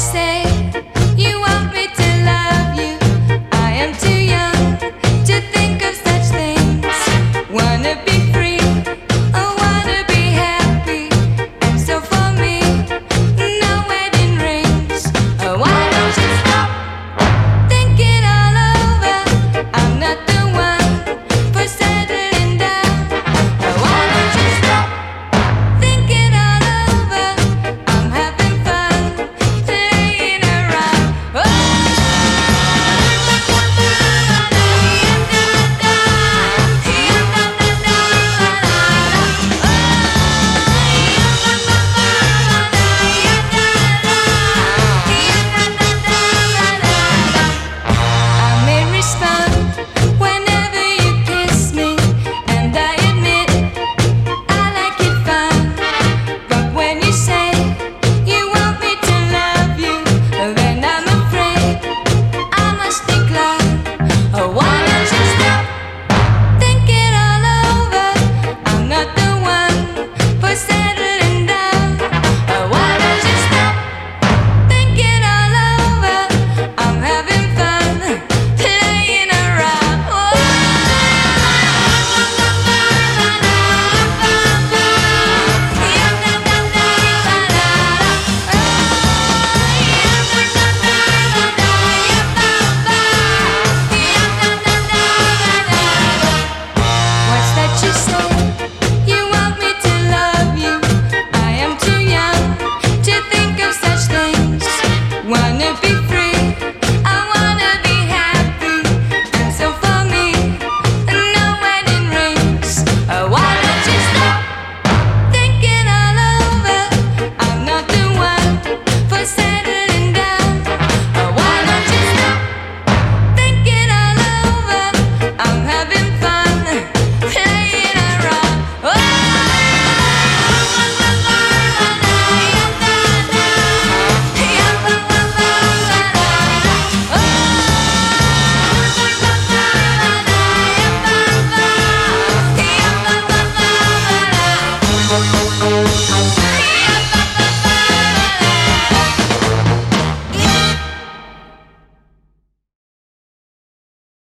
せ